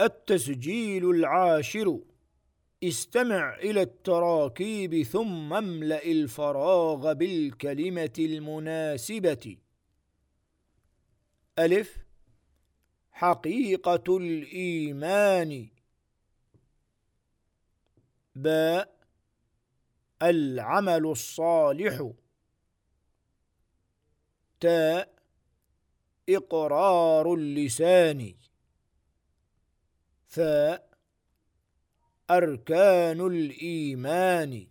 التسجيل العاشر. استمع إلى التراكيب ثم املأ الفراغ بالكلمة المناسبة. ألف. حقيقة الإيمان. باء. العمل الصالح. تاء. إقرار اللسان. ثاء أركان الإيمان.